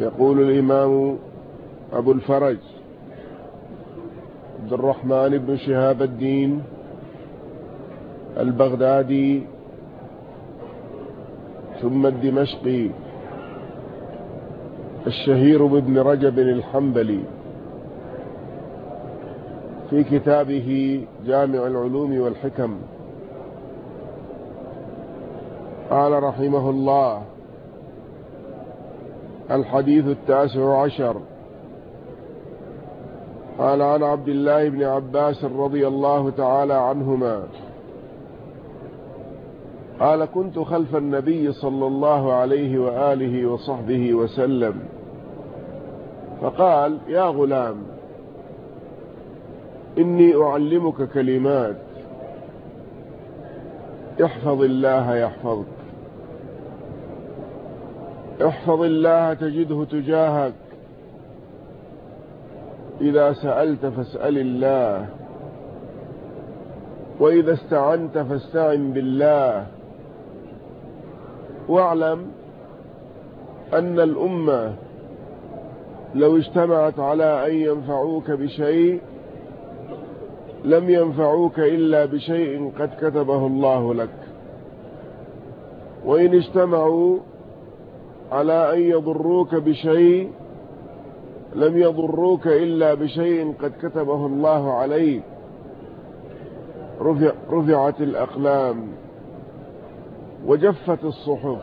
يقول الإمام أبو الفرج عبد الرحمن بن شهاب الدين البغدادي ثم الدمشقي الشهير بابن رجب الحنبلي في كتابه جامع العلوم والحكم قال رحمه الله الحديث التاسع عشر. قال عن عبد الله بن عباس رضي الله تعالى عنهما. قال كنت خلف النبي صلى الله عليه وآله وصحبه وسلم. فقال يا غلام إني أعلمك كلمات. احفظ الله يحفظك. احفظ الله تجده تجاهك. إذا سألت فاسأل الله. وإذا استعنت فاستعن بالله. واعلم أن الأمة لو اجتمعت على أن ينفعوك بشيء لم ينفعوك إلا بشيء قد كتبه الله لك. وإن اجتمعوا على أن يضروك بشيء لم يضروك إلا بشيء قد كتبه الله عليك. رفع رفعت الأقلام وجفت الصحف.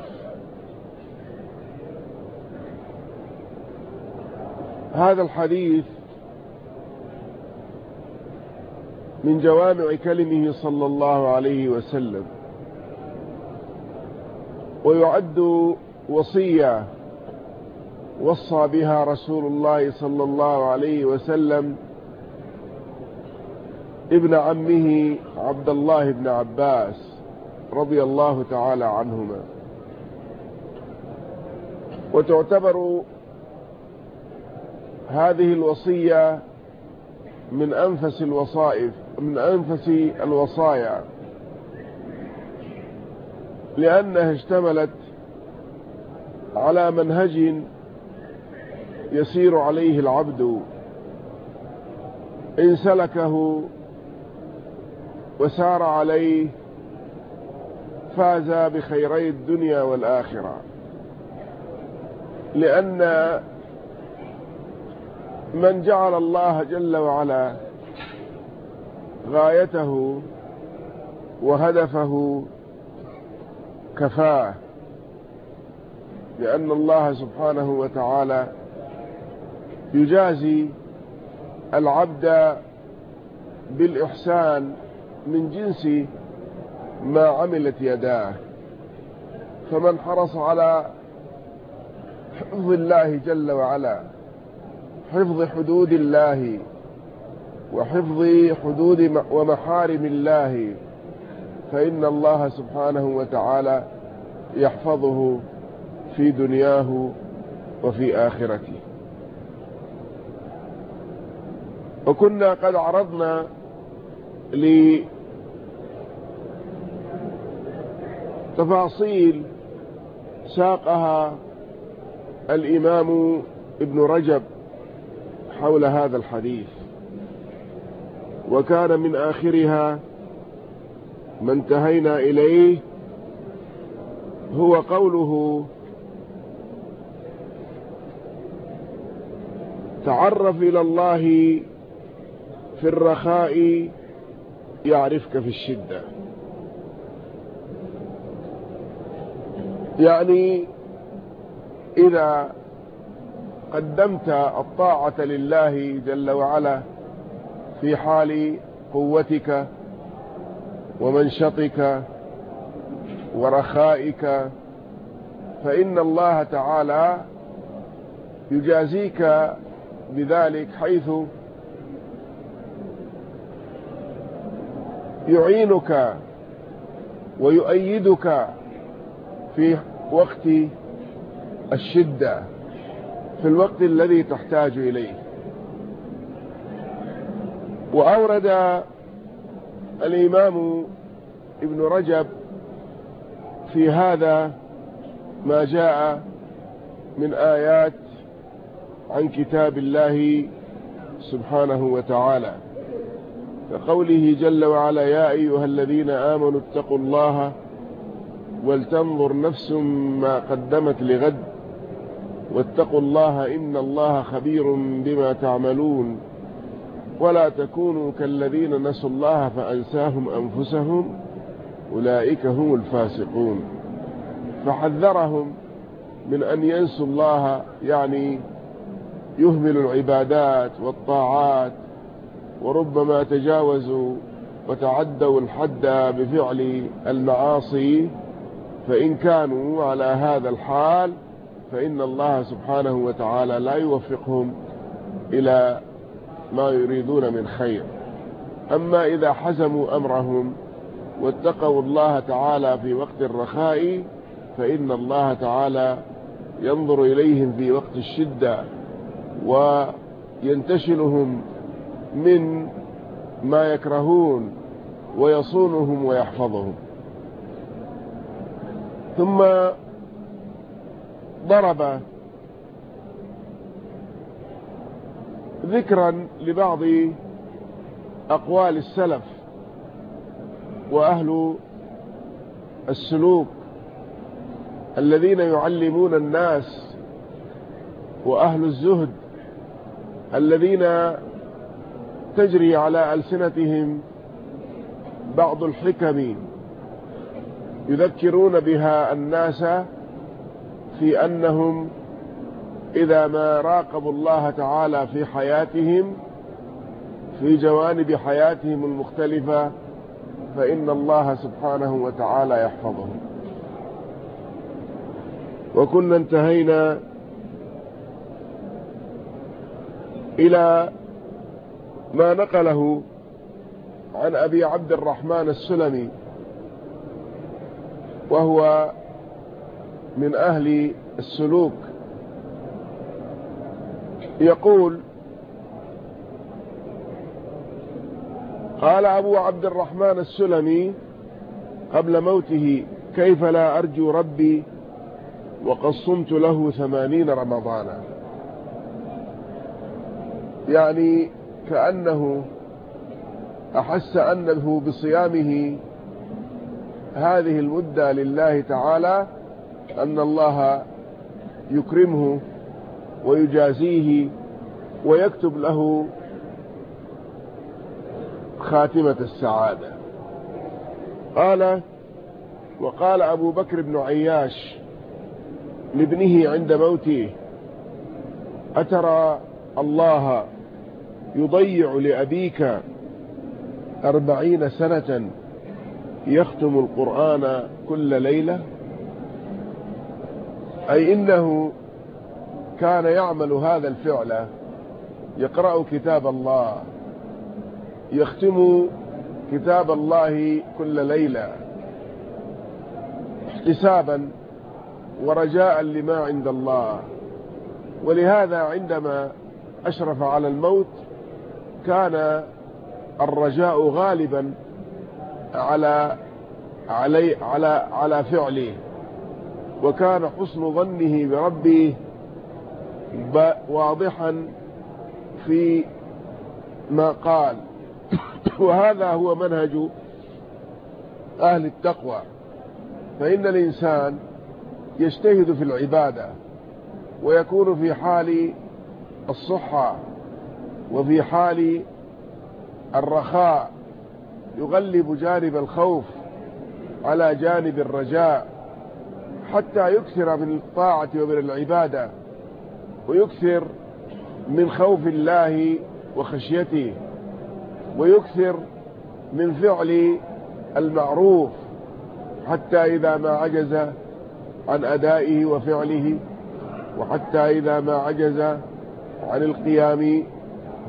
هذا الحديث من جوامع كلمه صلى الله عليه وسلم ويعد وصية وصى بها رسول الله صلى الله عليه وسلم ابن عمه عبد الله بن عباس رضي الله تعالى عنهما. وتعتبر هذه الوصية من أنفس الوصائف من أنفس الوصايا لأنها اشتملت على منهج يسير عليه العبد إن سلكه وسار عليه فاز بخيري الدنيا والآخرة. لأن من جعل الله جل وعلا غايته وهدفه كفاه. لأن الله سبحانه وتعالى يجازي العبد بالإحسان من جنس ما عملت يداه. فمن حرص على حفظ الله جل وعلا حفظ حدود الله وحفظ حدود ومحارم الله فإن الله سبحانه وتعالى يحفظه. في دنياه وفي آخرته. وكنا قد عرضنا لتفاصيل ساقها الإمام ابن رجب حول هذا الحديث. وكان من آخرها ما انتهينا إليه هو قوله تعرف إلى الله في الرخاء يعرفك في الشدة. يعني إذا قدمت الطاعة لله جل وعلا في حال قوتك ومنشطك ورخائك فإن الله تعالى يجازيك بذلك حيث يعينك ويؤيدك في وقت الشدة في الوقت الذي تحتاج إليه. وأورد الإمام ابن رجب في هذا ما جاء من آيات عن كتاب الله سبحانه وتعالى كقوله جل وعلا يا أيها الذين آمنوا اتقوا الله ولتنظر نفس ما قدمت لغد واتقوا الله إن الله خبير بما تعملون ولا تكونوا كالذين نسوا الله فأنساهم أنفسهم أولئك هم الفاسقون. فحذرهم من أن ينسوا الله يعني يهمل العبادات والطاعات وربما تجاوزوا وتعدوا الحد بفعل المعاصي فإن كانوا على هذا الحال فإن الله سبحانه وتعالى لا يوفقهم إلى ما يريدون من خير. أما إذا حزموا أمرهم واتقوا الله تعالى في وقت الرخاء فإن الله تعالى ينظر إليهم في وقت الشدة. وينتشلهم من ما يكرهون ويصونهم ويحفظهم. ثم ضرب ذكرا لبعض أقوال السلف وأهل السلوك الذين يعلمون الناس وأهل الزهد الذين تجري على ألسنتهم بعض الحكم يذكرون بها الناس في أنهم إذا ما راقبوا الله تعالى في حياتهم في جوانب حياتهم المختلفة فإن الله سبحانه وتعالى يحفظهم. وكنا انتهينا إلى ما نقله عن أبي عبد الرحمن السلمي وهو من أهل السلوك. يقول قال أبو عبد الرحمن السلمي قبل موته كيف لا أرجو ربي وقد صمت له ثمانين رمضانا؟ يعني كأنه أحس أنه بصيامه هذه المدة لله تعالى أن الله يكرمه ويجازيه ويكتب له خاتمة السعادة. قال وقال أبو بكر بن عياش لابنه عند موته أترى الله يضيع لأبيك أربعين سنة يختم القرآن كل ليلة؟ أي إنه كان يعمل هذا الفعل يقرأ كتاب الله يختم كتاب الله كل ليلة احتسابا ورجاء لما عند الله. ولهذا عندما أشرف على الموت كان الرجاء غالبا على علي على على فعله. وكان حسن ظنه بربه واضحا في ما قال. وهذا هو منهج أهل التقوى. فإن الإنسان يجتهد في العبادة ويكون في حال الصحة. وفي حال الرخاء يغلب جانب الخوف على جانب الرجاء حتى يكثر من الطاعة ومن العبادة ويكثر من خوف الله وخشيته ويكثر من فعل المعروف حتى إذا ما عجز عن أدائه وفعله وحتى إذا ما عجز عن القيام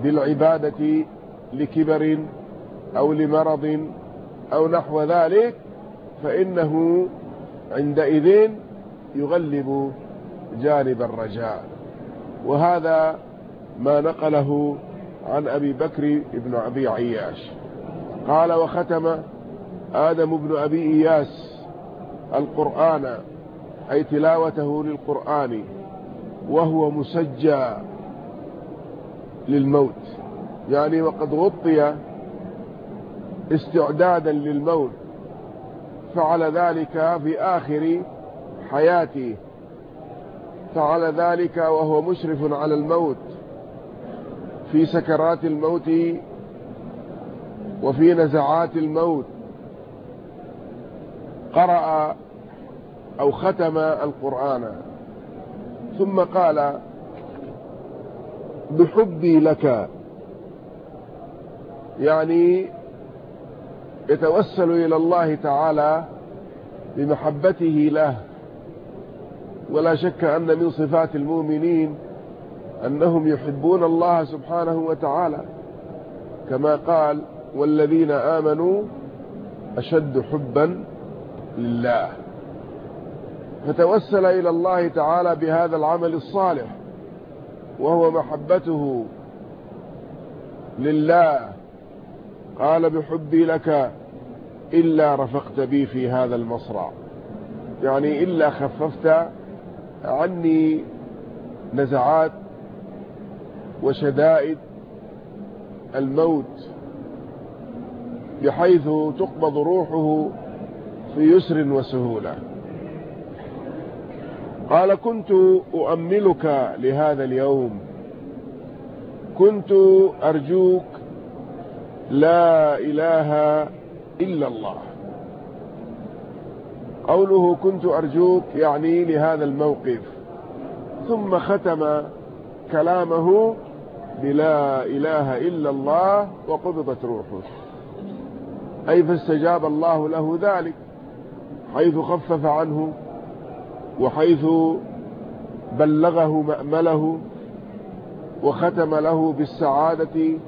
بالعبادة لكبر أو لمرض أو نحو ذلك فإنه عندئذ يغلب جانب الرجاء. وهذا ما نقله عن أبي بكر بن أبي عياش. قال وختم آدم بن أبي إياس القرآن أي تلاوته للقرآن وهو مسجى. للموت. يعني وقد غطي استعدادا للموت فعل ذلك في آخر حياته. فعل ذلك وهو مشرف على الموت في سكرات الموت وفي نزعات الموت. قرأ أو ختم القرآن. ثم قال بحبي لك. يعني يتوسل إلى الله تعالى بمحبته له. ولا شك أن من صفات المؤمنين أنهم يحبون الله سبحانه وتعالى. كما قال والذين آمنوا أشد حبا لله. فتوسل إلى الله تعالى بهذا العمل الصالح. وهو محبته لله. قال بحبي لك إلا رفقت بي في هذا المصرع. يعني إلا خففت عني نزعات وشدائد الموت بحيث تقبض روحه في يسر وسهولة. قال كنت أؤملك لهذا اليوم. كنت أرجوك لا إله إلا الله. قوله كنت أرجوك يعني لهذا الموقف. ثم ختم كلامه بلا إله إلا الله وقبضت روحه. أي فاستجاب الله له ذلك حيث خفف عنه وحيث بلغه مأمله وختم له بالسعادة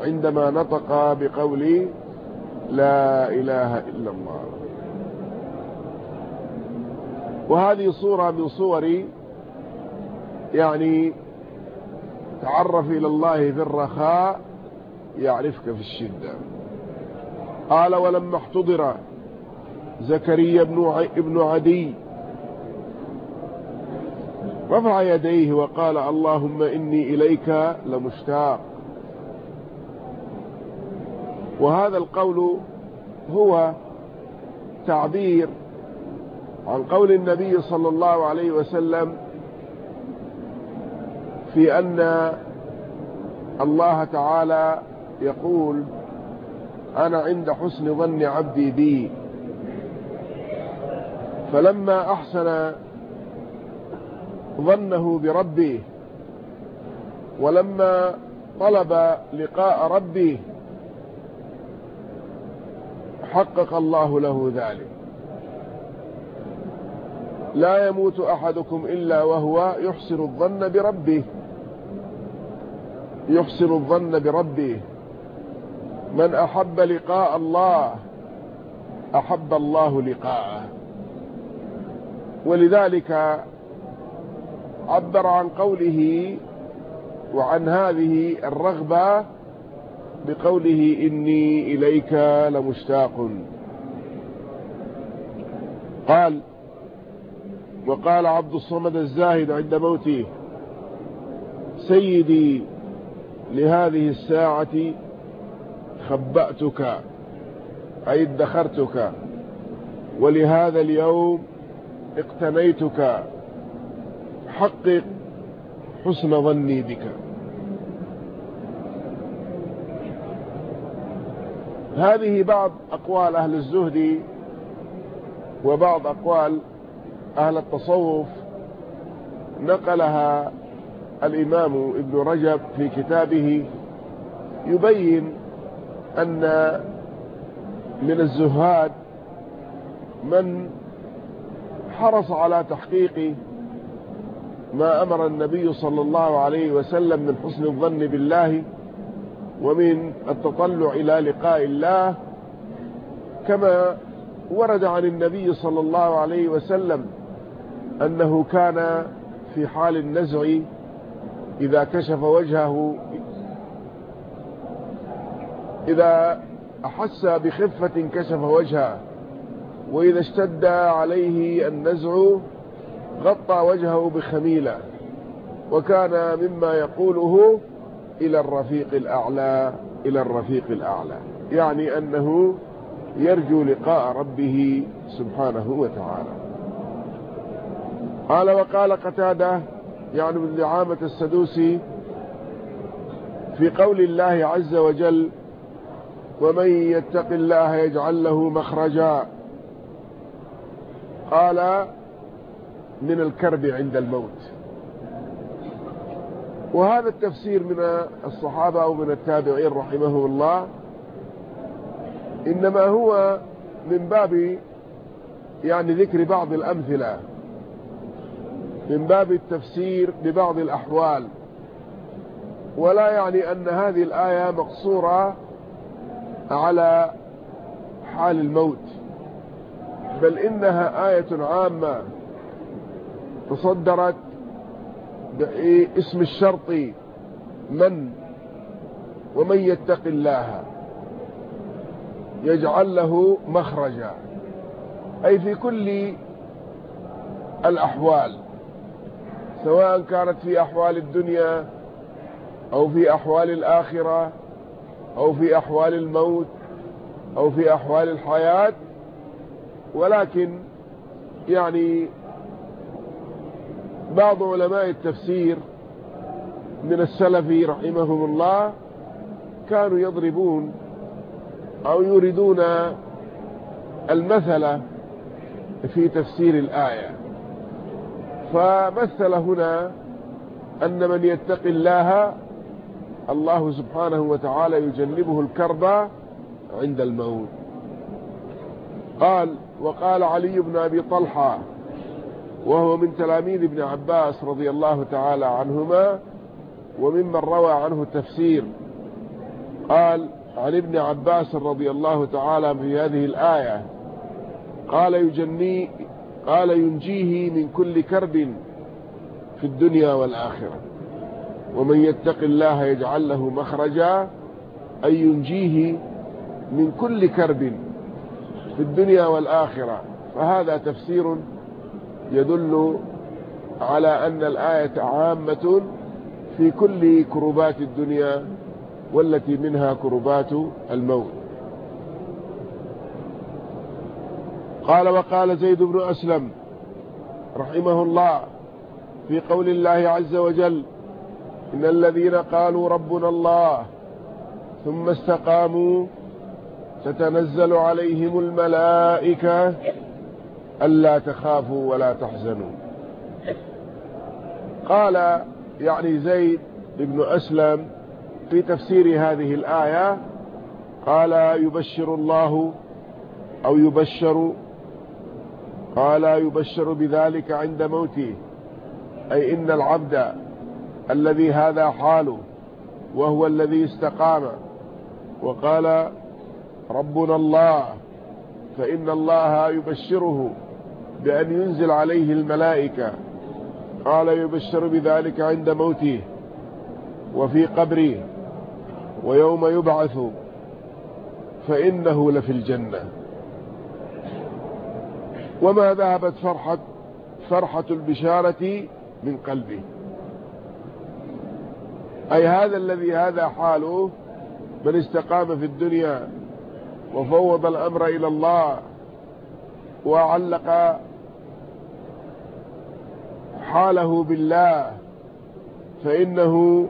عندما نطق بقول لا إله إلا الله. وهذه صورة من صور يعني تعرف إلى الله في الرخاء يعرفك في الشدة. قال ولما احتضر زكريا بن عدي رفع يديه وقال اللهم إني إليك لمشتاق. وهذا القول هو تعبير عن قول النبي صلى الله عليه وسلم في أن الله تعالى يقول أنا عند حسن ظن عبدي بي. فلما أحسن ظنه بربه ولما طلب لقاء ربه حقق الله له ذلك. لا يموت أحدكم إلا وهو يحسن الظن بربه يحسن الظن بربه من أحب لقاء الله أحب الله لقاءه. ولذلك عبر عن قوله وعن هذه الرغبة بقوله إني إليك لمشتاق. قال وقال عبد الصمد الزاهد عند موته سيدي لهذه الساعة خبأتك أي ادخرتك ولهذا اليوم اقتنيتك. حقق حسن ظني بك. هذه بعض أقوال أهل الزهد وبعض أقوال أهل التصوف نقلها الإمام ابن رجب في كتابه يبين أن من الزهاد من حرص على تحقيق ما أمر النبي صلى الله عليه وسلم من حسن الظن بالله ومن التطلع إلى لقاء الله كما ورد عن النبي صلى الله عليه وسلم أنه كان في حال النزع إذا كشف وجهه إذا أحس بخفة كشف وجهه وإذا اشتد عليه النزع غطى وجهه بخميلة وكان مما يقوله إلى الرفيق الأعلى إلى الرفيق الأعلى يعني أنه يرجو لقاء ربه سبحانه وتعالى. قال وقال قتادة يعني من دعامة السدوسي في قول الله عز وجل ومن يتق الله يجعل له مخرجا قال من الكرب عند الموت. وهذا التفسير من الصحابة أو من التابعين رحمهم الله إنما هو من باب يعني ذكر بعض الأمثلة من باب التفسير ببعض الأحوال. ولا يعني أن هذه الآية مقصورة على حال الموت بل إنها آية عامة تصدرت باسم الشرط من ومن يتق الله. يجعل له مخرجا. أي في كل الأحوال. سواء كانت في أحوال الدنيا أو في أحوال الآخرة أو في أحوال الموت أو في أحوال الحياة. ولكن يعني بعض علماء التفسير من السلف رحمهم الله كانوا يضربون أو يريدون المثل في تفسير الآية. فمثل هنا أن من يتق الله الله سبحانه وتعالى يجنبه الكرب عند الموت. قال وقال علي بن أبي طلحة وهو من تلاميذ ابن عباس رضي الله تعالى عنهما وممن روى عنه التفسير. قال عن ابن عباس رضي الله تعالى في هذه الآية قال يجني قال ينجيه من كل كرب في الدنيا والآخرة ومن يتق الله يجعل له مخرجا أي ينجيه من كل كرب في الدنيا والآخرة. فهذا تفسير يدل على أن الآية عامة في كل كربات الدنيا والتي منها كربات الموت. قال وقال زيد بن أسلم رحمه الله في قول الله عز وجل إن الذين قالوا ربنا الله ثم استقاموا تتنزل عليهم الملائكة ألا تخافوا ولا تحزنوا. قال يعني زيد بن أسلم في تفسير هذه الآية قال يبشر الله أو يبشر قال يبشر بذلك عند موته. أي إن العبد الذي هذا حاله وهو الذي استقام وقال ربنا الله فإن الله يبشره بأن ينزل عليه الملائكة. قال يبشر بذلك عند موته وفي قبره ويوم يبعث فإنه لفي الجنة. وما ذهبت فرحة فرحة البشارة من قلبه. أي هذا الذي هذا حاله من استقام في الدنيا وفوض الأمر إلى الله وعلق حاله بالله فإنه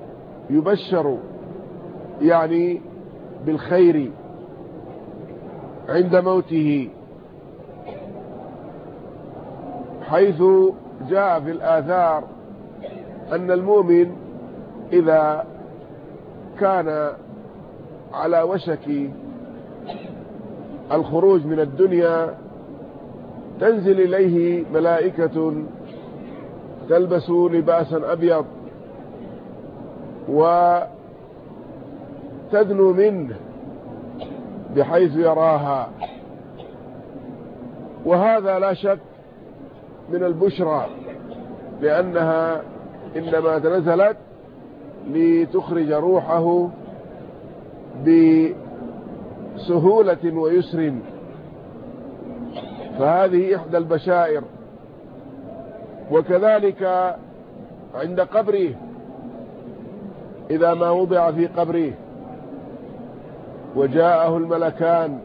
يبشر يعني بالخير عند موته. حيث جاء في الآثار أن المؤمن إذا كان على وشك الخروج من الدنيا تنزل إليه ملائكة تلبس لباسا أبيض وتدنو منه بحيث يراها. وهذا لا شك من البشرى لأنها إنما نزلت لتخرج روحه بسهولة ويسر. فهذه إحدى البشائر. وكذلك عند قبره إذا ما وضع في قبره. وجاءه الملكان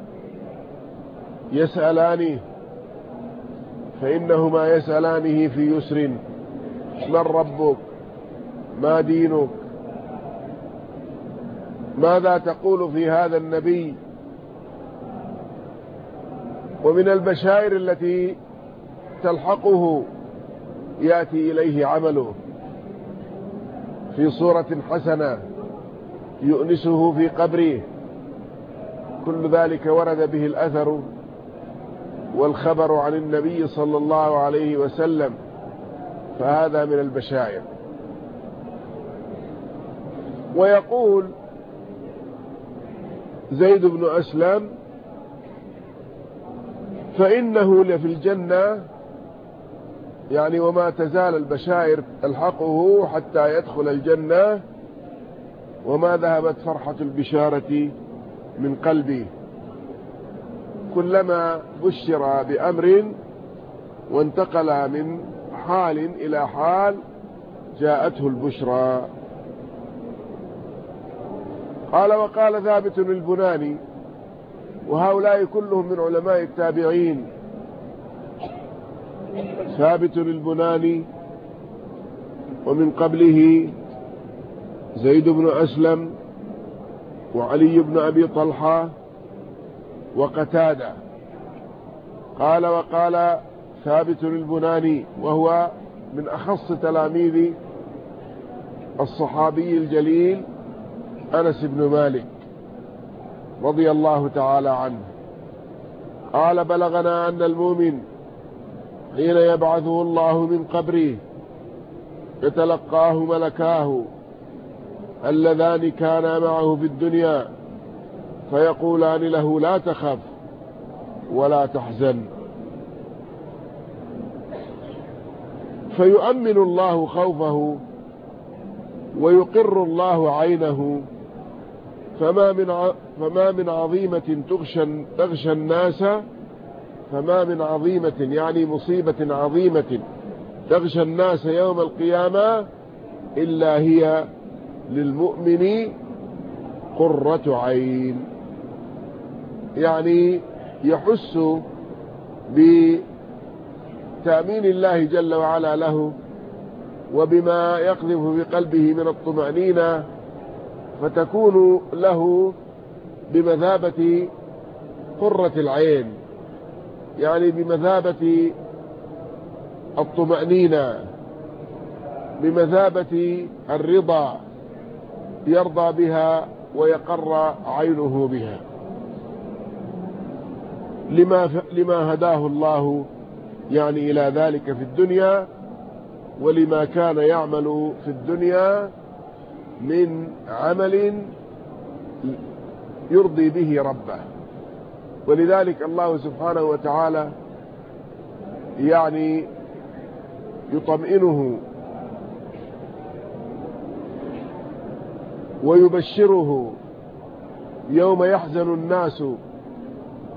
يسألانه فإنهما يسألانه في يسر من ربك؟ ما دينك؟ ماذا تقول في هذا النبي؟ ومن البشائر التي تلحقه يأتي إليه عمله في صورة حسنة يؤنسه في قبره. كل ذلك ورد به الأثر والخبر عن النبي صلى الله عليه وسلم فهذا من البشائر. ويقول زيد بن أسلم فإنه لفي الجنة يعني وما تزال البشائر تلحقه حتى يدخل الجنة وما ذهبت فرحة البشارة من قلبي كلما بشر بأمر وانتقل من حال إلى حال جاءته البشرى. قال وقال ثابت البناني وهؤلاء كلهم من علماء التابعين ثابت البناني ومن قبله زيد بن أسلم وعلي بن أبي طلحة وقتادة. قال وقال ثابت البناني وهو من أخص تلاميذ الصحابي الجليل أنس بن مالك رضي الله تعالى عنه. قال بلغنا أن المؤمن حين يبعثه الله من قبره يتلقاه ملكاه اللذان كانا معه في الدنيا فيقولان له لا تخف ولا تحزن. فيؤمن الله خوفه ويقر الله عينه فما من فما من عظيمة تغشى تغشى الناس فما من عظيمة يعني مصيبة عظيمة تغشى الناس يوم القيامة إلا هي للمؤمن قرة عين. يعني يحس بتأمين الله جل وعلا له وبما يقذف في قلبه من الطمأنينة فتكون له بمثابة قرة العين. يعني بمثابة الطمأنينة بمثابة الرضا يرضى بها ويقر عينه بها. لما, لما هداه الله يعني إلى ذلك في الدنيا ولما كان يعمل في الدنيا من عمل يرضي به ربه. ولذلك الله سبحانه وتعالى يعني يطمئنه ويبشره يوم يحزن الناس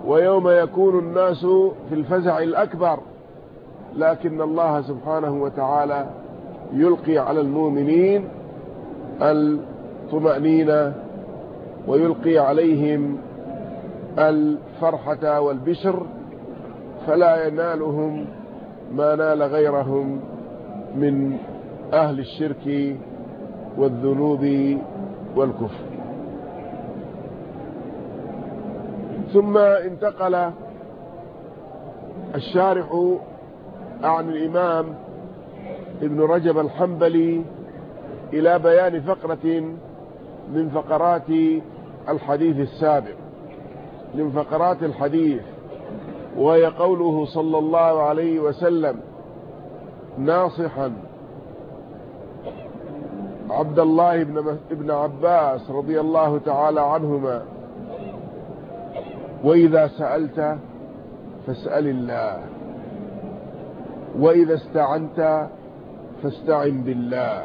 ويوم يكون الناس في الفزع الأكبر. لكن الله سبحانه وتعالى يلقي على المؤمنين الطمأنينة ويلقي عليهم الفرحة والبشر فلا ينالهم ما نال غيرهم من أهل الشرك والذنوب والكفر. ثم انتقل الشارح عن الإمام ابن رجب الحنبلي إلى بيان فقرة من فقرات الحديث السابق. من فقرات الحديث وهي قوله صلى الله عليه وسلم ناصحا. عبد الله بن ابن عباس رضي الله تعالى عنهما. وإذا سألت فاسأل الله وإذا استعنت فاستعن بالله.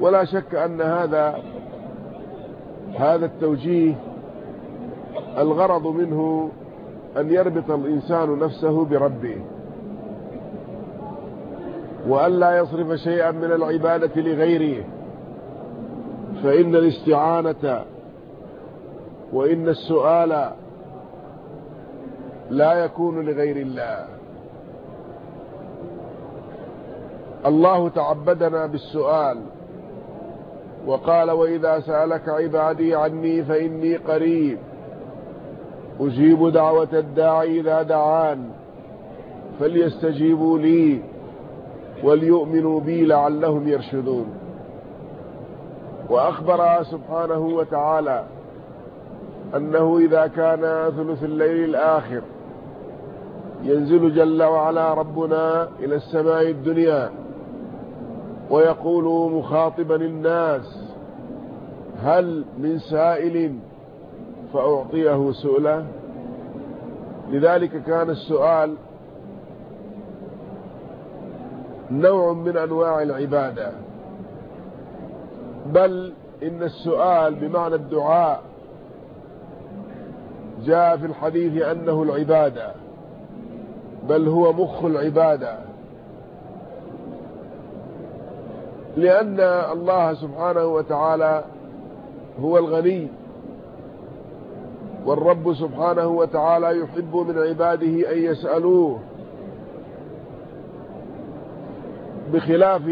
ولا شك أن هذا هذا التوجيه الغرض منه أن يربط الإنسان نفسه بربه وأن لا يصرف شيئا من العبادة لغيره فإن الاستعانة وإن السؤال لا يكون لغير الله. الله تعبدنا بالسؤال وقال وإذا سألك عبادي عني فإني قريب. أجيب دعوة الداعي إذا دعان فليستجيبوا لي وليؤمنوا بي لعلهم يرشدون. وأخبر سبحانه وتعالى أنه إذا كان ثلث الليل الآخر ينزل جل وعلا ربنا إلى السماء الدنيا ويقول مخاطبا الناس هل من سائل؟ فأعطيه سؤله لذلك كان السؤال نوع من أنواع العبادة. بل إن السؤال بمعنى الدعاء جاء في الحديث أنه العبادة بل هو مخ العبادة. لأن الله سبحانه وتعالى هو الغني. والرب سبحانه وتعالى يحب من عباده أن يسألوه بخلاف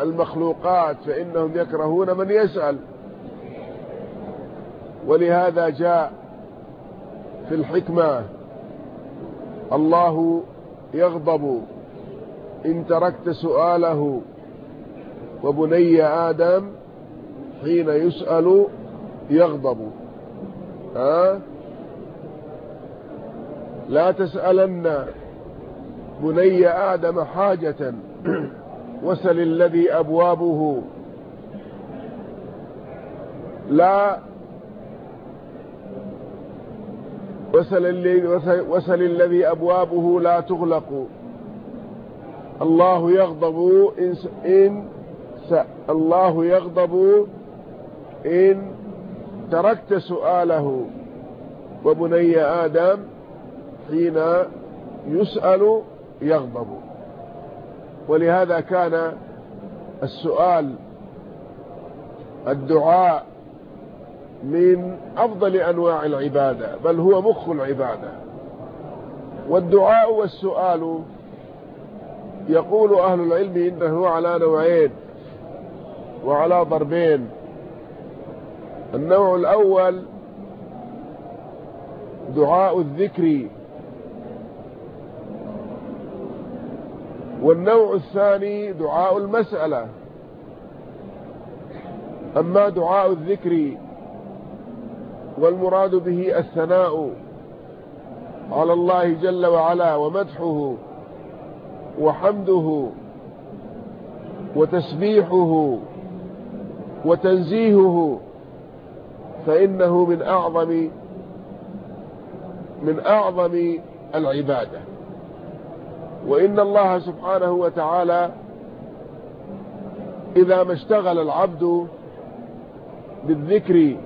المخلوقات فإنهم يكرهون من يسأل. ولهذا جاء في الحكمة الله يغضب إن تركت سؤاله وبني آدم حين يسأل يغضب. ها؟ لا تسألن بني آدم حاجة. وسل الذي أبوابه. لا. وسل وسل الذي أبوابه لا تغلق. الله يغضب إن, إن الله يغضب إن تركت سؤاله وبني آدم حين يسأل يغضب. ولهذا كان السؤال الدعاء من أفضل أنواع العبادة بل هو مخ العبادة. والدعاء والسؤال يقول أهل العلم إنه على نوعين وعلى ضربين. النوع الأول دعاء الذكر. والنوع الثاني دعاء المسألة. أما دعاء الذكر والمراد به الثناء على الله جل وعلا ومدحه وحمده وتسبيحه وتنزيهه فإنه من أعظم من أعظم العبادة. وإن الله سبحانه وتعالى إذا ما اشتغل العبد بالذكر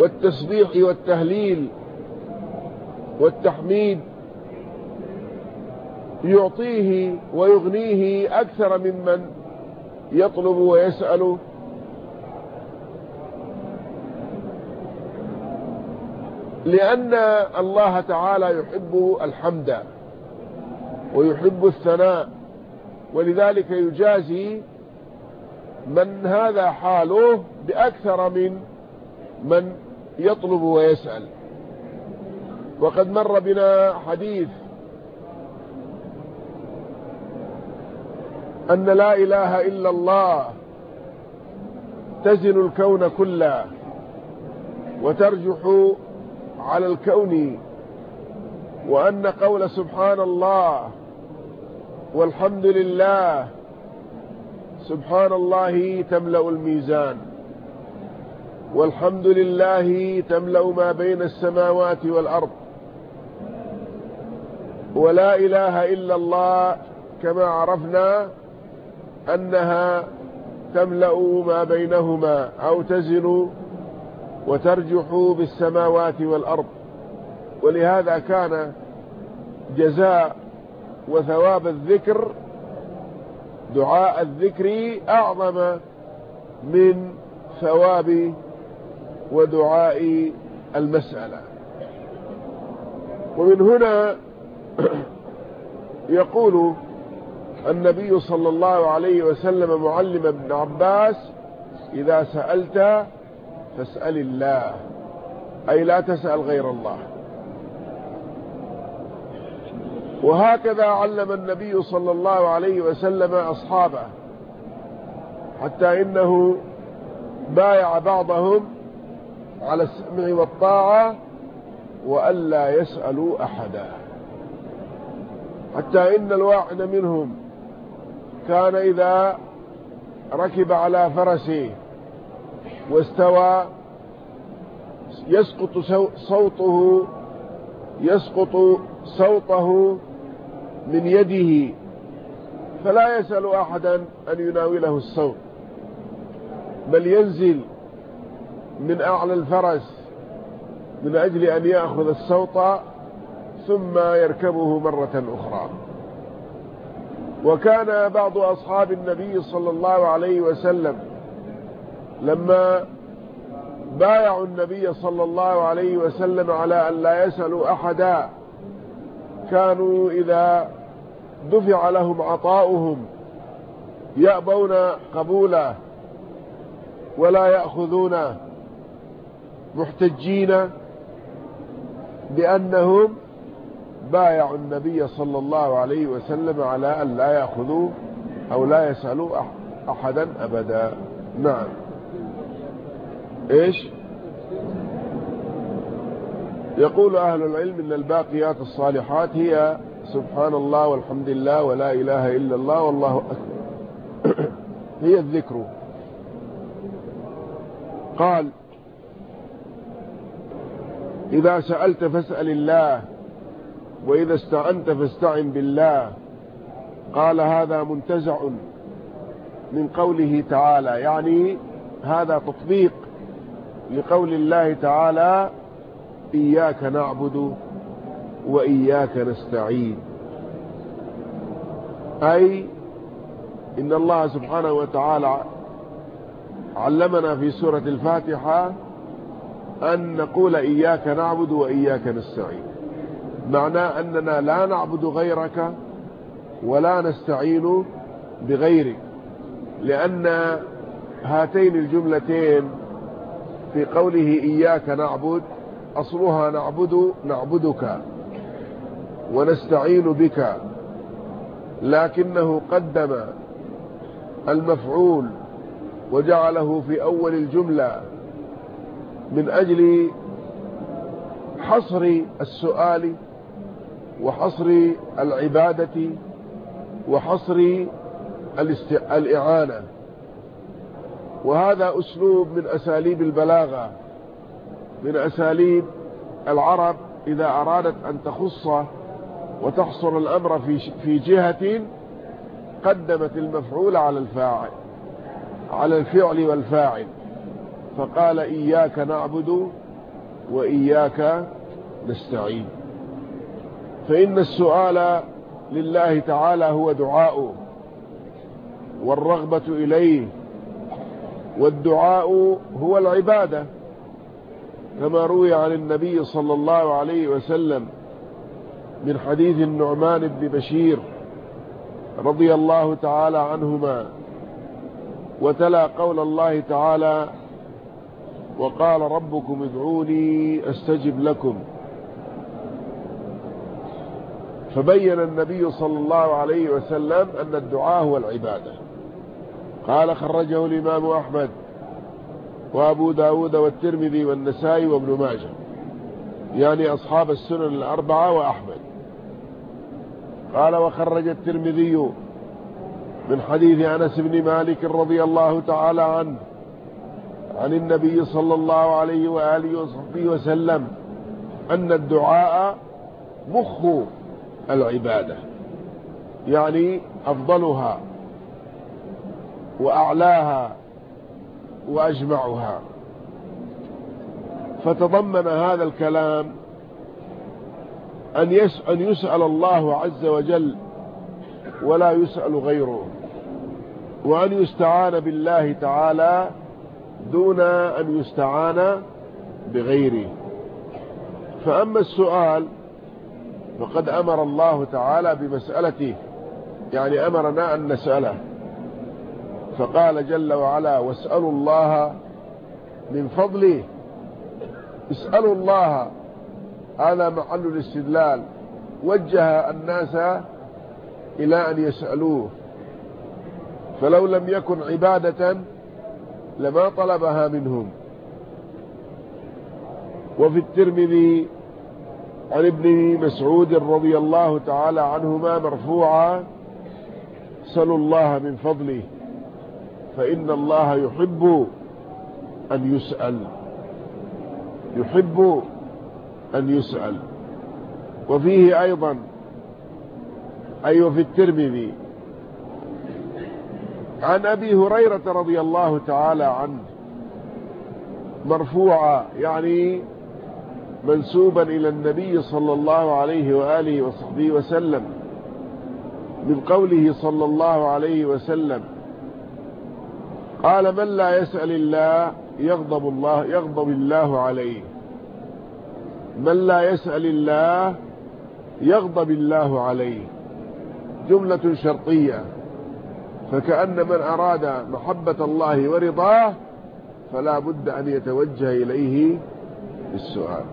والتسبيح والتهليل والتحميد يعطيه ويغنيه أكثر ممن يطلب ويسأل لأن الله تعالى يحب الحمد ويحب الثناء ولذلك يجازي من هذا حاله بأكثر من من يطلب ويسأل. وقد مر بنا حديث أن لا إله إلا الله تزن الكون كله وترجح على الكون وأن قول سبحان الله والحمد لله سبحان الله تملأ الميزان والحمد لله تملأ ما بين السماوات والأرض ولا إله إلا الله كما عرفنا أنها تملأ ما بينهما أو تزن وترجح بالسماوات والأرض. ولهذا كان جزاء وثواب الذكر دعاء الذكر أعظم من ثواب ودعاء المسألة. ومن هنا يقول النبي صلى الله عليه وسلم معلم ابن عباس إذا سألت فاسأل الله. أي لا تسأل غير الله. وهكذا علم النبي صلى الله عليه وسلم أصحابه. حتى إنه بايع بعضهم على السمع والطاعة وألا يسألوا أحدا. حتى إن الواحد منهم كان إذا ركب على فرسه واستوى يسقط صوته يسقط صوته من يده فلا يسأل أحدا أن يناوله الصوت بل ينزل من أعلى الفرس من أجل أن يأخذ الصوت ثم يركبه مرة أخرى. وكان بعض أصحاب النبي صلى الله عليه وسلم لما بايعوا النبي صلى الله عليه وسلم على أن لا يسألوا أحدا كانوا إذا دفع لهم عطاؤهم يأبون قبوله ولا يأخذون محتجين بأنهم بايعوا النبي صلى الله عليه وسلم على أن لا يأخذوا أو لا يسألوا أحدا أبدا. نعم. إيش؟ يقول أهل العلم إن الباقيات الصالحات هي سبحان الله والحمد لله ولا إله إلا الله والله أكبر. هي الذكر. قال إذا سألت فاسأل الله وإذا استعنت فاستعن بالله. قال هذا منتزع من قوله تعالى يعني هذا تطبيق لقول الله تعالى إياك نعبد وإياك نستعين. أي إن الله سبحانه وتعالى علمنا في سورة الفاتحة أن نقول إياك نعبد وإياك نستعين. معناه أننا لا نعبد غيرك ولا نستعين بغيرك لأن هاتين الجملتين في قوله إياك نعبد أصلها نعبد نعبدك ونستعين بك لكنه قدم المفعول وجعله في أول الجملة من أجل حصر السؤال وحصر العبادة وحصر الإعانة. وهذا أسلوب من أساليب البلاغة من أساليب العرب إذا أرادت أن تخص وتحصر الأمر في في جهة قدمت المفعول على الفاعل على الفعل والفاعل. فقال إياك نعبد وإياك نستعين. فإن السؤال لله تعالى هو دعاء والرغبة إليه والدعاء هو العبادة كما روي عن النبي صلى الله عليه وسلم من حديث النعمان بن بشير رضي الله تعالى عنهما وتلا قول الله تعالى وقال ربكم ادعوني أستجب لكم. فبين النبي صلى الله عليه وسلم أن الدعاء هو العبادة. قال خرجه الإمام أحمد وأبو داود والترمذي والنسائي وابن ماجه. يعني أصحاب السنن الأربعة وأحمد. قال وخرج الترمذي من حديث أنس بن مالك رضي الله تعالى عنه عن النبي صلى الله عليه وآله وصحبه وسلم أن الدعاء مخ العبادة. يعني أفضلها وأعلاها وأجمعها. فتضمن هذا الكلام أن يسأل الله عز وجل ولا يسأل غيره وأن يستعان بالله تعالى دون أن يستعان بغيره. فأما السؤال فقد أمر الله تعالى بمسألته يعني أمرنا أن نسأله. فقال جل وعلا واسألوا الله من فضله. اسألوا الله. هذا محل الاستدلال. وجه الناس إلى أن يسألوه. فلو لم يكن عبادة لما طلبها منهم. وفي الترمذي عن ابن مسعود رضي الله تعالى عنهما مرفوعا سلوا الله من فضله. فإن الله يحب أن يسأل. يحب أن يسأل. وفيه أيضا أي أيوة في الترمذي. عن أبي هريرة رضي الله تعالى عنه. مرفوعا يعني منسوبا إلى النبي صلى الله عليه وآله وصحبه وسلم. من قوله صلى الله عليه وسلم. قال من لا يسأل الله يغضب الله يغضب الله عليه. من لا يسأل الله يغضب الله عليه. جملة شرطية. فكأن من أراد محبة الله ورضاه فلا بد أن يتوجه إليه بالسؤال.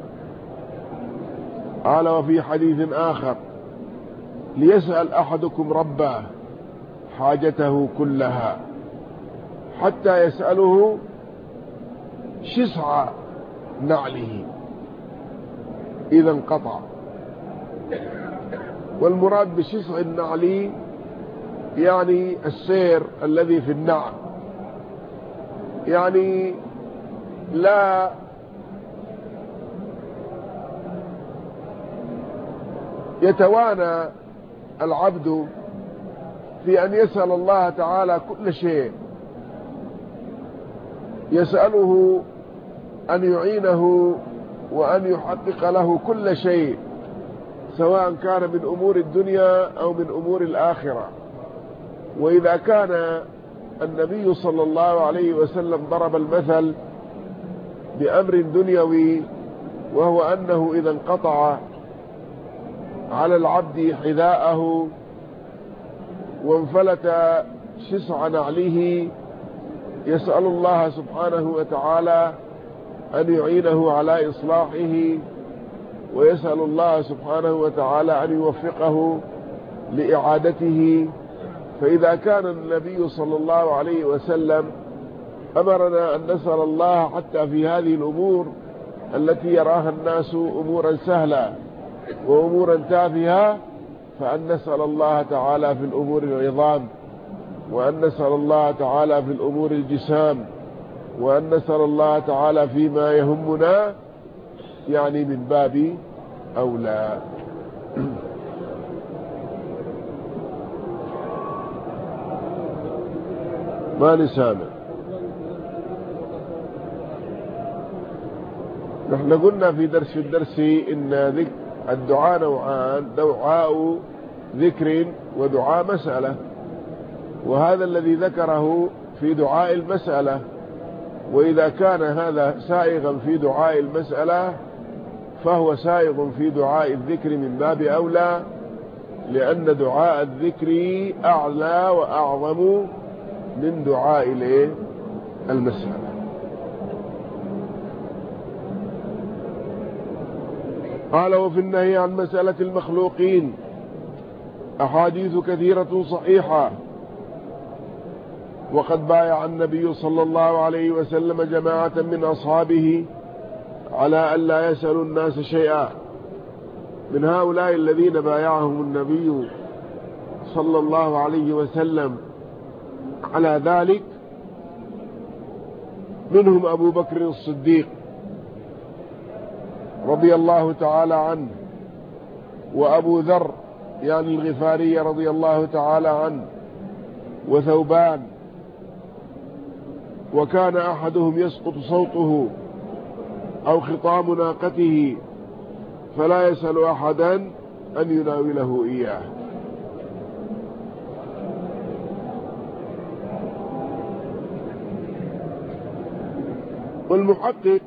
قال وفي حديث آخر ليسأل أحدكم ربه حاجته كلها. حتى يسأله شسع نعله. إذا انقطع. والمراد بشسع النعل يعني السير الذي في النعم يعني لا يتوانى العبد في أن يسأل الله تعالى كل شيء. يسأله أن يعينه وأن يحقق له كل شيء سواء كان من أمور الدنيا أو من أمور الآخرة. وإذا كان النبي صلى الله عليه وسلم ضرب المثل بأمر دنيوي وهو أنه إذا انقطع على العبد حذاءه وانفلت شسع نعله يسأل الله سبحانه وتعالى أن يعينه على إصلاحه ويسأل الله سبحانه وتعالى أن يوفقه لإعادته. فإذا كان النبي صلى الله عليه وسلم أمرنا أن نسأل الله حتى في هذه الأمور التي يراها الناس أمورا سهلة وأمورا تافهة فأن نسأل الله تعالى في الأمور العظام. وأن نسأل الله تعالى في الأمور الجسام وأن نسأل الله تعالى فيما يهمنا يعني من باب أولى. ما نسامع نحن قلنا في درس الدرس إن الدعاء نوعان دعاء ذكر ودعاء مسألة. وهذا الذي ذكره في دعاء المسألة. وإذا كان هذا سائغا في دعاء المسألة فهو سائغ في دعاء الذكر من باب أولى لأن دعاء الذكر أعلى وأعظم من دعاء المسألة. قال وفي النهي عن مسألة المخلوقين أحاديث كثيرة صحيحة وقد بايع النبي صلى الله عليه وسلم جماعة من أصحابه على أن لا يسألوا الناس شيئا. من هؤلاء الذين بايعهم النبي صلى الله عليه وسلم. على ذلك منهم أبو بكر الصديق رضي الله تعالى عنه وأبو ذر يعني الغفاري رضي الله تعالى عنه وثوبان وكان أحدهم يسقط صوته أو خطام ناقته فلا يسأل أحدا أن يناوله إياه. والمحقق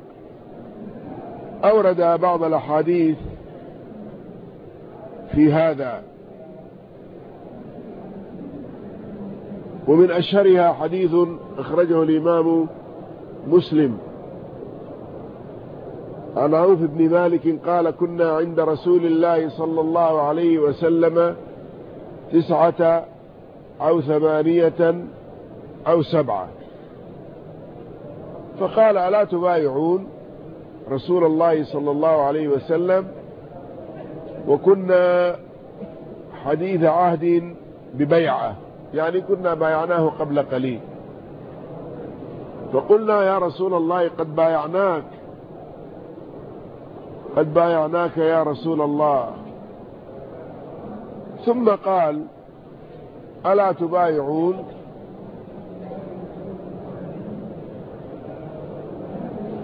أورد بعض الأحاديث في هذا. ومن أشهرها حديث أخرجه الإمام مسلم. عن عوف بن مالك قال كنا عند رسول الله صلى الله عليه وسلم تسعة أو ثمانية أو سبعة. فقال ألا تبايعون رسول الله صلى الله عليه وسلم؟ وكنا حديث عهد ببيعة. يعني كنا بايعناه قبل قليل. فقلنا يا رسول الله قد بايعناك. قد بايعناك يا رسول الله. ثم قال ألا تبايعون؟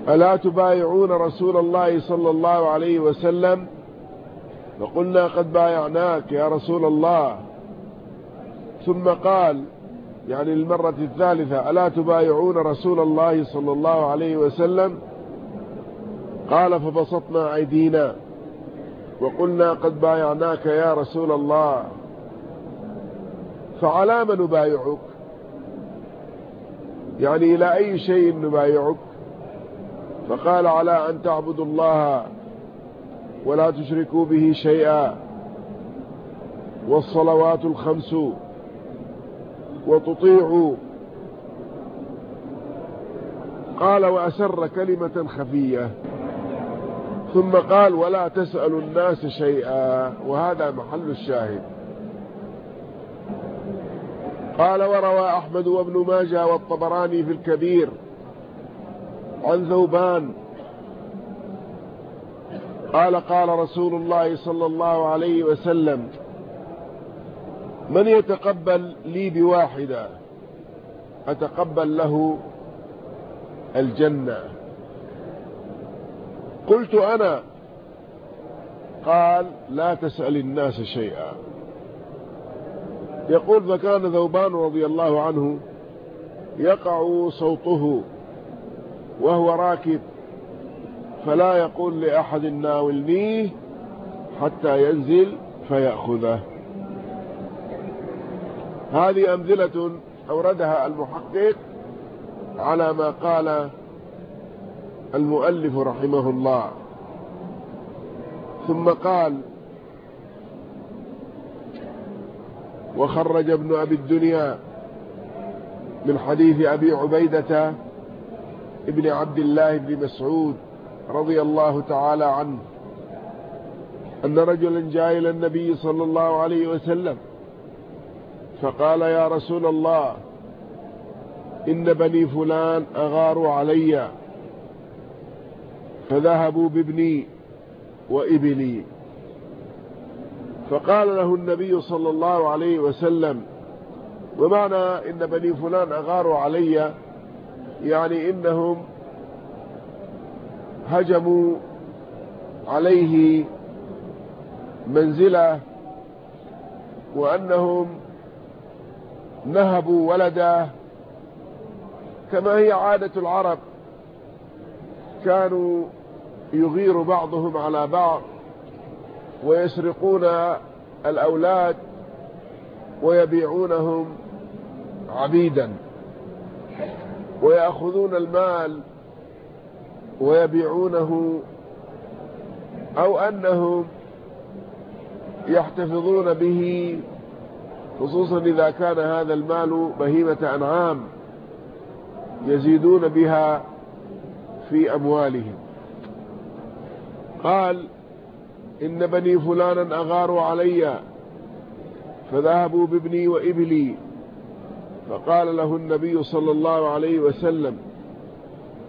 ألا تبايعون رسول الله صلى الله عليه وسلم؟ فقلنا قد بايعناك يا رسول الله. ثم قال يعني المرة الثالثة ألا تبايعون رسول الله صلى الله عليه وسلم؟ قال فبسطنا أيدينا وقلنا قد بايعناك يا رسول الله فعلى ما نبايعك؟ يعني إلى أي شيء نبايعك؟ فقال على أن تعبدوا الله ولا تشركوا به شيئا والصلوات الخمس وتطيعوا قال وأسر كلمة خفية. ثم قال ولا تسألوا الناس شيئا. وهذا محل الشاهد. قال وروى أحمد وابن ماجه والطبراني في الكبير عن ذوبان قال قال رسول الله صلى الله عليه وسلم من يتقبل لي بواحدة؟ أتقبل له الجنة. قلت أنا. قال لا تسأل الناس شيئا. يقول فكان ذوبان رضي الله عنه يقع صوته وهو راكب فلا يقول لأحد ناولنيه حتى ينزل فيأخذه. هذه أمثلة أوردها المحقق على ما قال المؤلف رحمه الله. ثم قال وخرج ابن أبي الدنيا من حديث أبي عبيدة ابن عبد الله بن مسعود رضي الله تعالى عنه أن رجلا جاء إلى النبي صلى الله عليه وسلم فقال يا رسول الله إن بني فلان أغاروا علي فذهبوا بابني وإبلي. فقال له النبي صلى الله عليه وسلم ومعنى إن بني فلان أغاروا علي يعني إنهم هجموا عليه منزله وأنهم نهبوا ولده كما هي عادة العرب. كانوا يغير بعضهم على بعض ويسرقون الأولاد ويبيعونهم عبيدا ويأخذون المال ويبيعونه أو أنهم يحتفظون به خصوصا إذا كان هذا المال بهيمة أنعام يزيدون بها في أموالهم. قال إن بني فلانا أغاروا علي فذهبوا بابني وإبلي فقال له النبي صلى الله عليه وسلم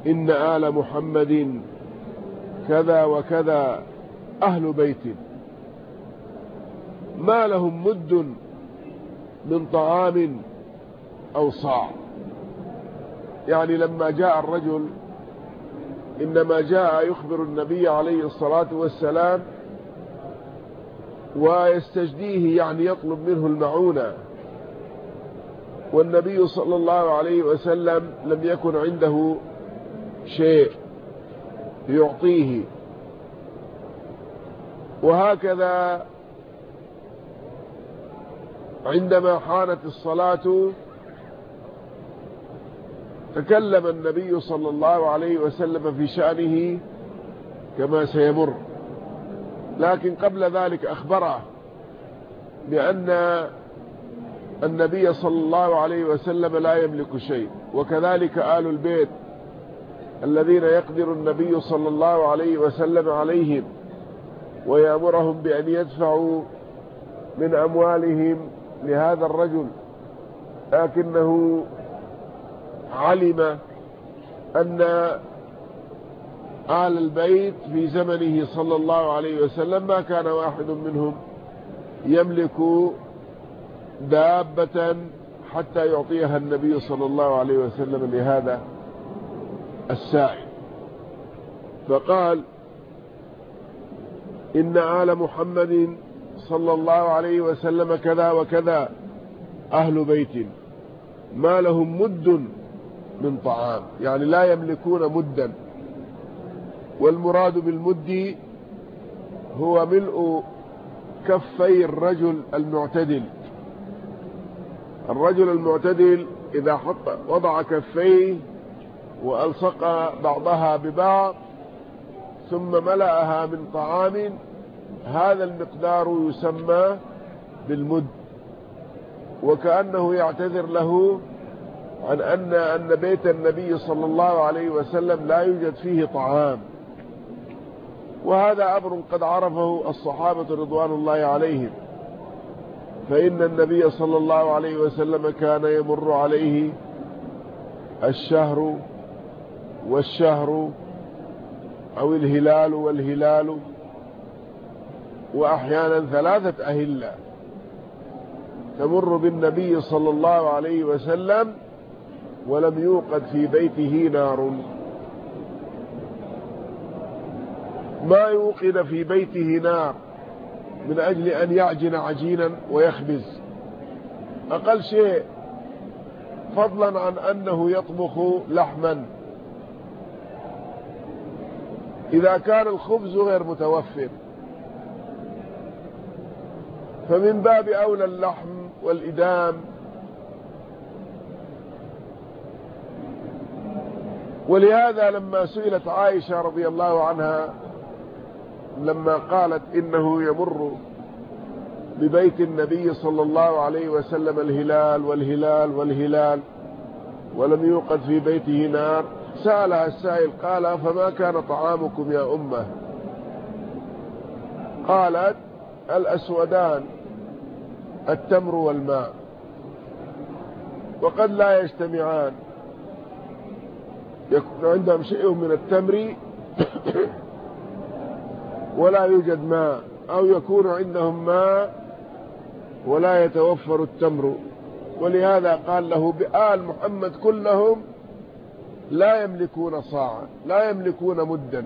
إن آل محمد كذا وكذا أهل بيت. ما لهم مد من طعام أو صاع. يعني لما جاء الرجل إنما جاء يخبر النبي عليه الصلاة والسلام ويستجديه يعني يطلب منه المعونة. والنبي صلى الله عليه وسلم لم يكن عنده شيء يعطيه. وهكذا عندما حانت الصلاة تكلم النبي صلى الله عليه وسلم في شأنه كما سيمر. لكن قبل ذلك أخبره بأن النبي صلى الله عليه وسلم لا يملك شيء. وكذلك آل البيت الذين يقدر النبي صلى الله عليه وسلم عليهم ويأمرهم بأن يدفعوا من أموالهم لهذا الرجل لكنه علم أن آل البيت في زمنه صلى الله عليه وسلم ما كان واحد منهم يملك دابة حتى يعطيها النبي صلى الله عليه وسلم لهذا السائل. فقال إن آل محمد صلى الله عليه وسلم كذا وكذا. أهل بيت ما لهم مد من طعام يعني لا يملكون مدا. والمراد بالمد هو ملء كفي الرجل المعتدل. الرجل المعتدل إذا حط وضع كفيه وألصق بعضها ببعض ثم ملأها من طعام هذا المقدار يسمى بالمد وكأنه يعتذر له عن أن أن بيت النبي صلى الله عليه وسلم لا يوجد فيه طعام. وهذا أمر قد عرفه الصحابة رضوان الله عليهم. فإن النبي صلى الله عليه وسلم كان يمر عليه الشهر والشهر أو الهلال والهلال وأحيانا ثلاثة أهلة تمر بالنبي صلى الله عليه وسلم ولم يوقد في بيته نار. ما يوقد في بيته نار من أجل أن يعجن عجينا ويخبز. أقل شيء فضلا عن أنه يطبخ لحما. إذا كان الخبز غير متوفر فمن باب أولى اللحم والإدام ولهذا لما سئلت عائشة رضي الله عنها لما قالت إنه يمر ببيت النبي صلى الله عليه وسلم الهلال والهلال والهلال ولم يوقد في بيته نار سألها السائل قال فما كان طعامكم يا أمة؟ قالت الأسودان. التمر والماء. وقد لا يجتمعان. يكون عندهم شيء من التمر ولا يوجد ماء. أو يكون عندهم ماء ولا يتوفر التمر. ولهذا قال له بآل محمد كلهم لا يملكون صاعا لا يملكون مدا.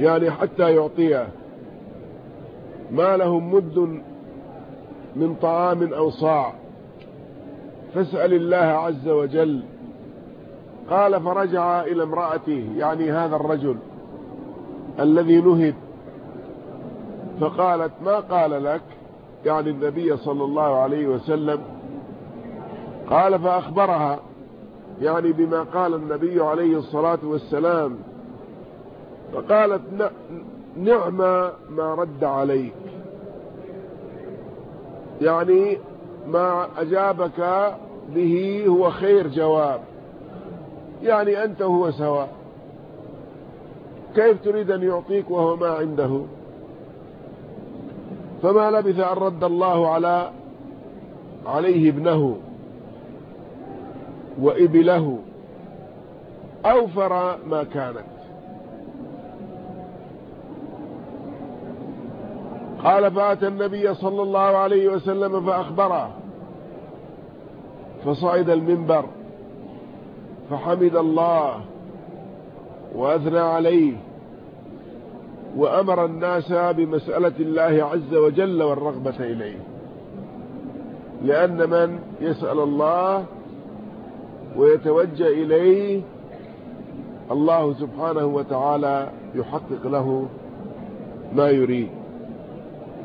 يعني حتى يعطيه. ما لهم مد من طعام أو صاع. فاسأل الله عز وجل. قال فرجع إلى امرأته يعني هذا الرجل الذي نهب فقالت ما قال لك؟ يعني النبي صلى الله عليه وسلم. قال فأخبرها يعني بما قال النبي عليه الصلاة والسلام. فقالت نعم ما رد عليك. يعني ما أجابك به هو خير جواب. يعني أنت هو سواء. كيف تريد أن يعطيك وهو ما عنده؟ فما لبث أن رد الله على عليه ابنه وإبله. أوفر ما كانت. قال فأتى النبي صلى الله عليه وسلم فأخبره. فصعد المنبر. فحمد الله وأثنى عليه. وأمر الناس بمسألة الله عز وجل والرغبة إليه. لأن من يسأل الله ويتوجه إليه الله سبحانه وتعالى يحقق له ما يريد.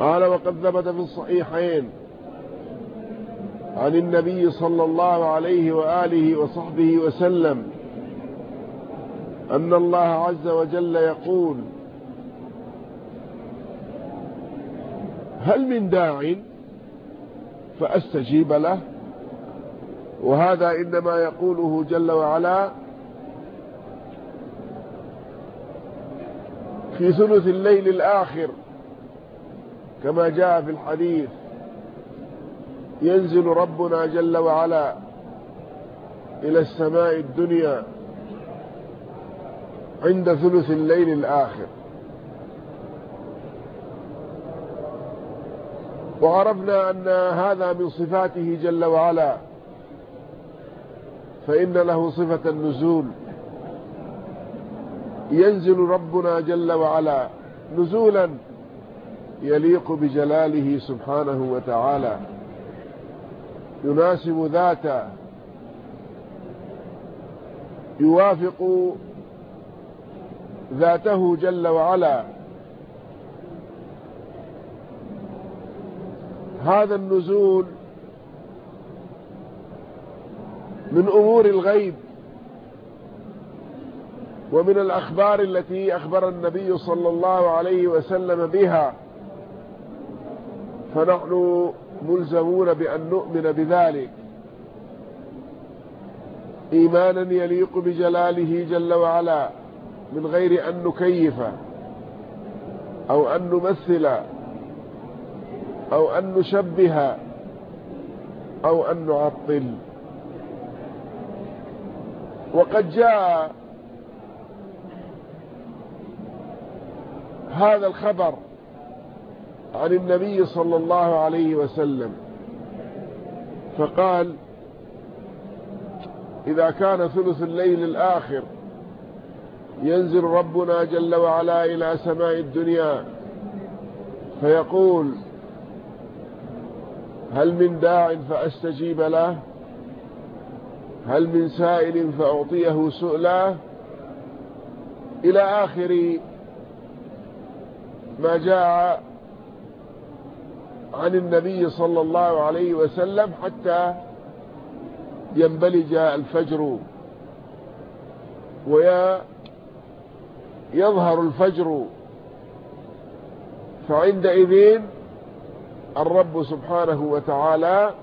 قال وقد ثبت في الصحيحين عن النبي صلى الله عليه وآله وصحبه وسلم أن الله عز وجل يقول هل من داع فأستجيب له؟ وهذا إنما يقوله جل وعلا في ثلث الليل الآخر كما جاء في الحديث ينزل ربنا جل وعلا إلى السماء الدنيا عند ثلث الليل الآخر. وعرفنا أن هذا من صفاته جل وعلا فإن له صفة النزول. ينزل ربنا جل وعلا نزولا يليق بجلاله سبحانه وتعالى. يناسب ذاته. يوافق ذاته جل وعلا. هذا النزول من أمور الغيب ومن الأخبار التي أخبر النبي صلى الله عليه وسلم بها. فنحن ملزمون بأن نؤمن بذلك. إيمانا يليق بجلاله جل وعلا من غير أن نكيف أو أن نمثل أو أن نشبه أو أن نعطل. وقد جاء هذا الخبر عن النبي صلى الله عليه وسلم فقال إذا كان ثلث الليل الآخر ينزل ربنا جل وعلا إلى سماء الدنيا فيقول هل من داع فأستجيب له؟ هل من سائل فأعطيه سؤلا إلى آخر ما جاء عن النبي صلى الله عليه وسلم حتى ينبلج الفجر. ويظهر الفجر. فعندئذ الرب سبحانه وتعالى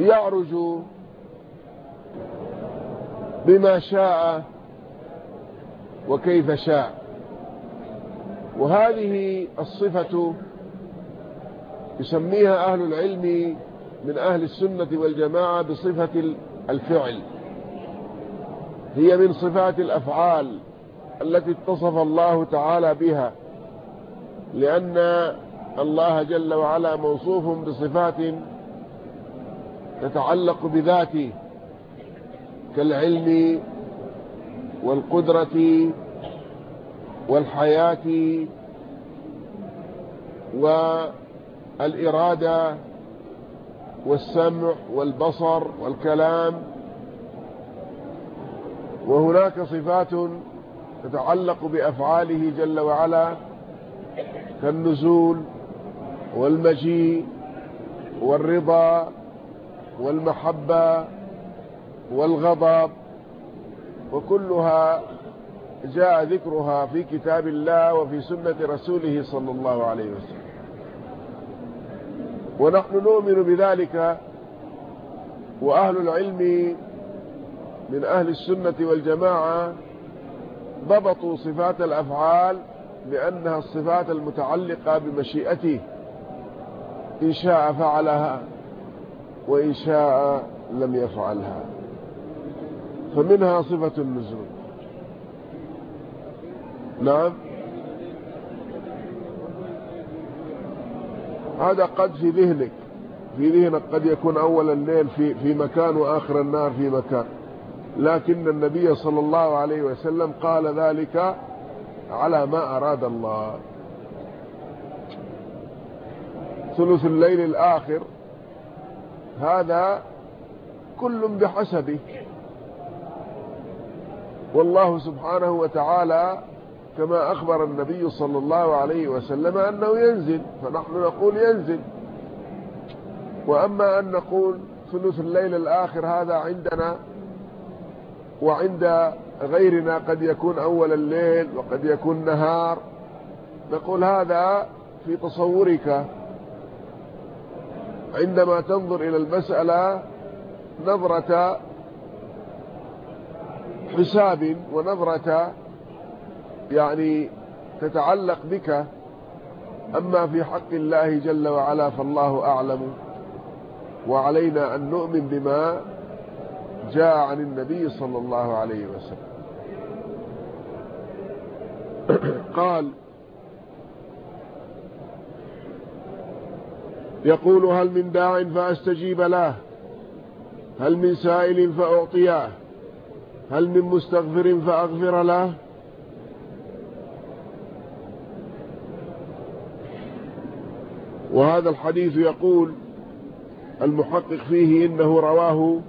يعرج بما شاء وكيف شاء. وهذه الصفة يسميها أهل العلم من أهل السنة والجماعة بصفة الفعل. هي من صفات الأفعال التي اتصف الله تعالى بها لأن الله جل وعلا موصوف بصفات تتعلق بذاته كالعلم والقدرة والحياة والإرادة والسمع والبصر والكلام وهناك صفات تتعلق بأفعاله جل وعلا كالنزول والمجيء والرضا والمحبة والغضب وكلها جاء ذكرها في كتاب الله وفي سنة رسوله صلى الله عليه وسلم. ونحن نؤمن بذلك وأهل العلم من أهل السنة والجماعة ضبطوا صفات الأفعال بأنها الصفات المتعلقة بمشيئته. إن شاء فعلها وإن شاء لم يفعلها. فمنها صفة النزول. نعم. هذا قد في ذهنك. في ذهنك قد يكون أول الليل في, في مكان وآخر النار في مكان. لكن النبي صلى الله عليه وسلم قال ذلك على ما أراد الله. ثلث الليل الآخر. هذا كل بحسبه. والله سبحانه وتعالى كما أخبر النبي صلى الله عليه وسلم أنه ينزل فنحن نقول ينزل. وأما أن نقول ثلث الليل الآخر هذا عندنا وعند غيرنا قد يكون أول الليل وقد يكون نهار نقول هذا في تصورك. عندما تنظر إلى المسألة نظرة حساب ونظرة يعني تتعلق بك أما في حق الله جل وعلا فالله أعلم. وعلينا أن نؤمن بما جاء عن النبي صلى الله عليه وسلم. قال يقول هل من داع فأستجيب له؟ هل من سائل فأعطيه؟ هل من مستغفر فأغفر له؟ وهذا الحديث يقول المحقق فيه إنه رواه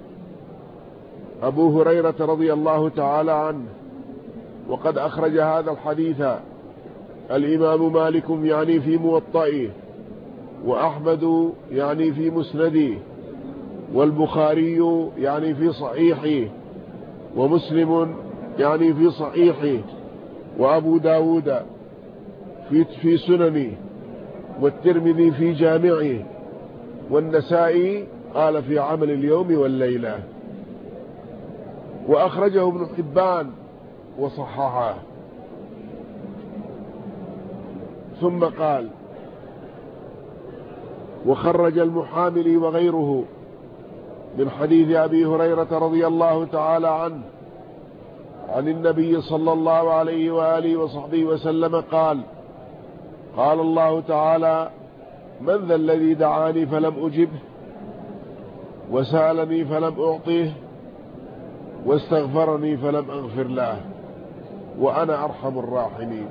أبو هريرة رضي الله تعالى عنه. وقد أخرج هذا الحديث الإمام مالك يعني في موطئه وأحمد يعني في مسنده والبخاري يعني في صحيحه ومسلم يعني في صحيحه وأبو داود في, في سننه. والترمذي في جامعه والنسائي قال في عمل اليوم والليلة. وأخرجه ابن حبان وصححه. ثم قال وخرج المحامل وغيره من حديث أبي هريرة رضي الله تعالى عنه عن النبي صلى الله عليه وآله وصحبه وسلم قال قال الله تعالى من ذا الذي دعاني فلم أجبه وسألني فلم أعطيه واستغفرني فلم أغفر له وأنا أرحم الراحمين.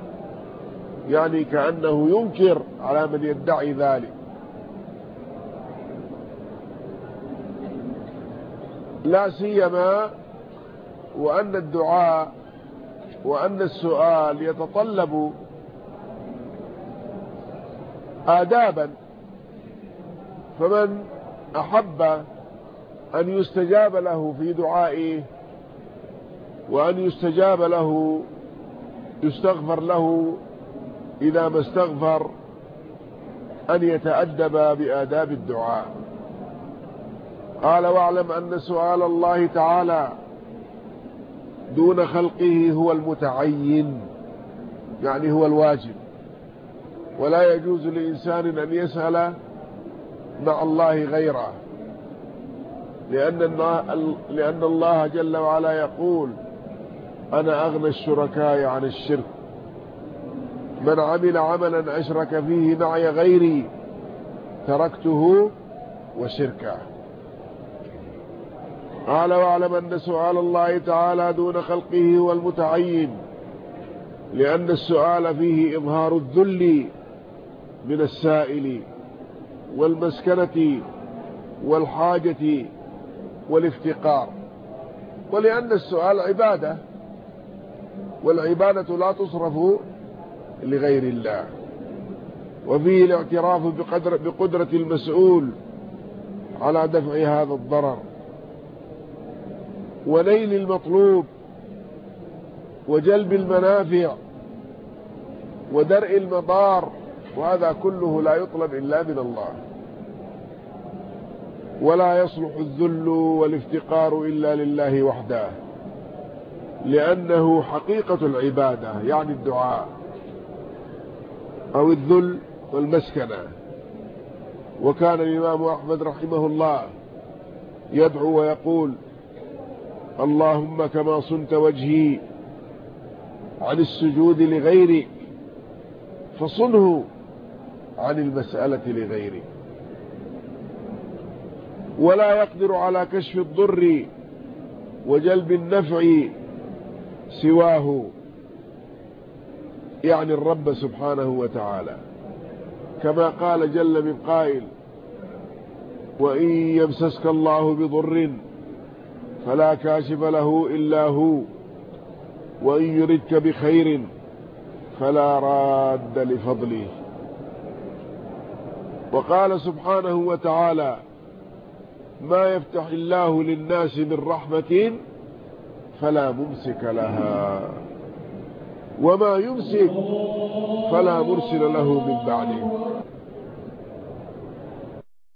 يعني كأنه ينكر على من يدعي ذلك. لا سيما وأن الدعاء وأن السؤال يتطلب آدابا. فمن أحب أن يستجاب له في دعائه وأن يستجاب له يستغفر له إذا ما استغفر أن يتأدب بآداب الدعاء. قال واعلم أن سؤال الله تعالى دون خلقه هو المتعين يعني هو الواجب. ولا يجوز لإنسان أن يسأل مع الله غيره. لأن الله, لأن الله جل وعلا يقول أنا أغنى الشركاء عن الشرك. من عمل عملا أشرك فيه معي غيري تركته وشركه. قال واعلم أن سؤال الله تعالى دون خلقه هو المتعين لأن السؤال فيه إظهار الذل من السائل والمسكنة والحاجة والافتقار. ولأن السؤال عبادة والعبادة لا تصرف لغير الله. وفيه الاعتراف بقدر بقدرة المسؤول على دفع هذا الضرر. ونيل المطلوب وجلب المنافع ودرء المضار. وهذا كله لا يطلب إلا من الله. ولا يصلح الذل والافتقار إلا لله وحده. لأنه حقيقة العبادة يعني الدعاء. أو الذل والمسكنة. وكان الإمام أحمد رحمه الله يدعو ويقول اللهم كما صنت وجهي عن السجود لغيرك فصنه عن المسألة لغيرك ولا يقدر على كشف الضر وجلب النفع سواه. يعني الرب سبحانه وتعالى. كما قال جل من قائل وإن يمسسك الله بضر فلا كاشف له إلا هو وإن يردك بخير فلا راد لفضله. وقال سبحانه وتعالى ما يفتح الله للناس من رحمة فلا ممسك لها وما يمسك فلا مرسل له من بعده.